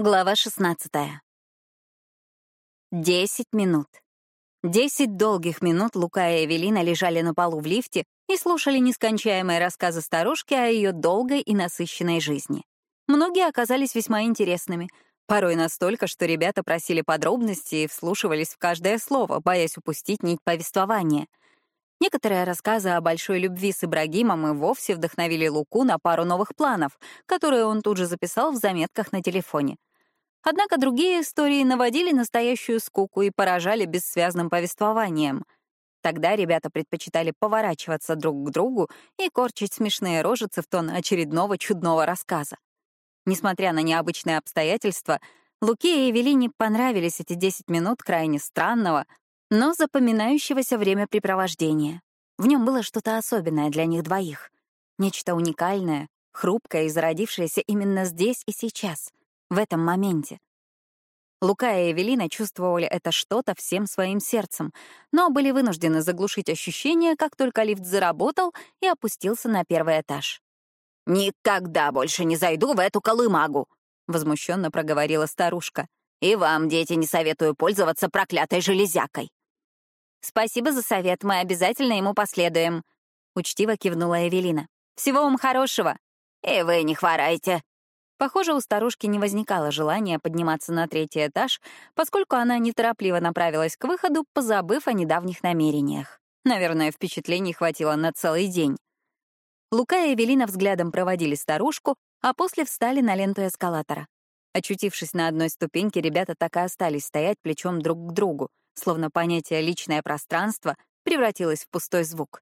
Глава 16. Десять минут. Десять долгих минут Лука и Эвелина лежали на полу в лифте и слушали нескончаемые рассказы старушки о ее долгой и насыщенной жизни. Многие оказались весьма интересными, порой настолько, что ребята просили подробности и вслушивались в каждое слово, боясь упустить нить повествования. Некоторые рассказы о большой любви с Ибрагимом и вовсе вдохновили Луку на пару новых планов, которые он тут же записал в заметках на телефоне — Однако другие истории наводили настоящую скуку и поражали бессвязным повествованием. Тогда ребята предпочитали поворачиваться друг к другу и корчить смешные рожицы в тон очередного чудного рассказа. Несмотря на необычные обстоятельства, Луке и Эвелине понравились эти 10 минут крайне странного, но запоминающегося времяпрепровождения. В нем было что-то особенное для них двоих. Нечто уникальное, хрупкое и зародившееся именно здесь и сейчас — в этом моменте. Лука и Эвелина чувствовали это что-то всем своим сердцем, но были вынуждены заглушить ощущение, как только лифт заработал и опустился на первый этаж. «Никогда больше не зайду в эту колымагу!» — возмущенно проговорила старушка. «И вам, дети, не советую пользоваться проклятой железякой!» «Спасибо за совет, мы обязательно ему последуем», — учтиво кивнула Эвелина. «Всего вам хорошего!» «И вы не хворайте!» Похоже, у старушки не возникало желания подниматься на третий этаж, поскольку она неторопливо направилась к выходу, позабыв о недавних намерениях. Наверное, впечатлений хватило на целый день. Лука и Эвелина взглядом проводили старушку, а после встали на ленту эскалатора. Очутившись на одной ступеньке, ребята так и остались стоять плечом друг к другу, словно понятие «личное пространство» превратилось в пустой звук.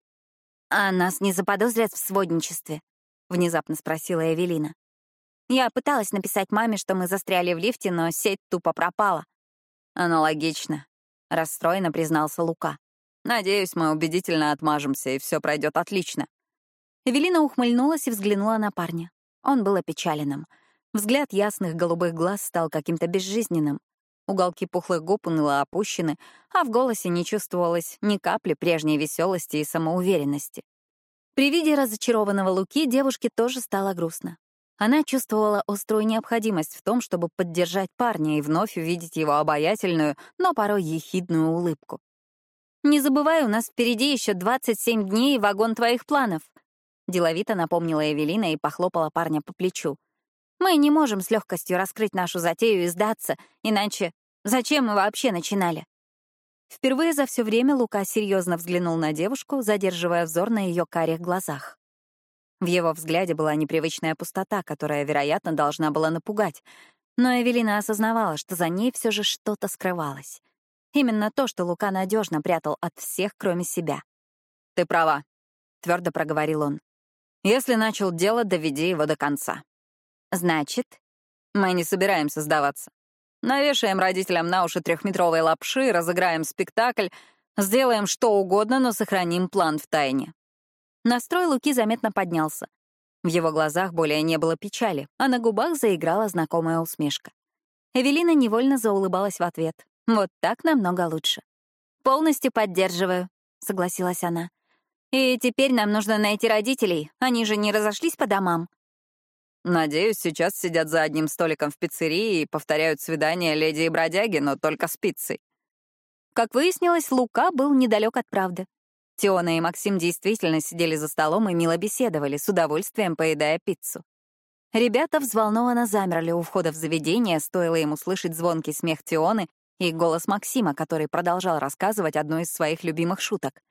«А нас не заподозрят в сводничестве?» — внезапно спросила Эвелина. Я пыталась написать маме, что мы застряли в лифте, но сеть тупо пропала. Аналогично. Расстроенно признался Лука. Надеюсь, мы убедительно отмажемся, и все пройдет отлично. Эвелина ухмыльнулась и взглянула на парня. Он был опечаленным. Взгляд ясных голубых глаз стал каким-то безжизненным. Уголки пухлых губ уныло опущены, а в голосе не чувствовалось ни капли прежней веселости и самоуверенности. При виде разочарованного Луки девушке тоже стало грустно. Она чувствовала острую необходимость в том, чтобы поддержать парня и вновь увидеть его обаятельную, но порой ехидную улыбку. «Не забывай, у нас впереди еще 27 дней и вагон твоих планов», — деловито напомнила Эвелина и похлопала парня по плечу. «Мы не можем с легкостью раскрыть нашу затею и сдаться, иначе зачем мы вообще начинали?» Впервые за все время Лука серьезно взглянул на девушку, задерживая взор на ее карих глазах. В его взгляде была непривычная пустота, которая, вероятно, должна была напугать. Но Эвелина осознавала, что за ней все же что-то скрывалось. Именно то, что Лука надежно прятал от всех, кроме себя. «Ты права», — твердо проговорил он. «Если начал дело, доведи его до конца». «Значит?» «Мы не собираемся сдаваться. Навешаем родителям на уши трехметровой лапши, разыграем спектакль, сделаем что угодно, но сохраним план в тайне. Настрой Луки заметно поднялся. В его глазах более не было печали, а на губах заиграла знакомая усмешка. Эвелина невольно заулыбалась в ответ. «Вот так намного лучше». «Полностью поддерживаю», — согласилась она. «И теперь нам нужно найти родителей. Они же не разошлись по домам». «Надеюсь, сейчас сидят за одним столиком в пиццерии и повторяют свидания леди и бродяги, но только с пиццей». Как выяснилось, Лука был недалек от правды. Теона и Максим действительно сидели за столом и мило беседовали, с удовольствием поедая пиццу. Ребята взволнованно замерли у входа в заведение, стоило им услышать звонкий смех Тионы и голос Максима, который продолжал рассказывать одну из своих любимых шуток.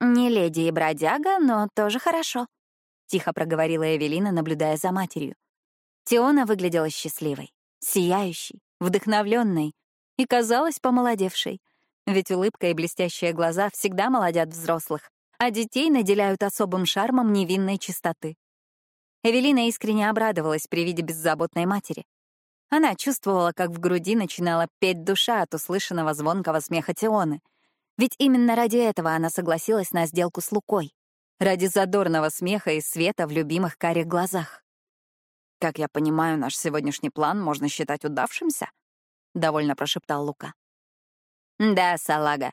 «Не леди и бродяга, но тоже хорошо», — тихо проговорила Эвелина, наблюдая за матерью. Теона выглядела счастливой, сияющей, вдохновленной и казалась помолодевшей — ведь улыбка и блестящие глаза всегда молодят взрослых, а детей наделяют особым шармом невинной чистоты. Эвелина искренне обрадовалась при виде беззаботной матери. Она чувствовала, как в груди начинала петь душа от услышанного звонкого смеха Тионы. Ведь именно ради этого она согласилась на сделку с Лукой. Ради задорного смеха и света в любимых карих глазах. «Как я понимаю, наш сегодняшний план можно считать удавшимся?» — довольно прошептал Лука. «Да, салага»,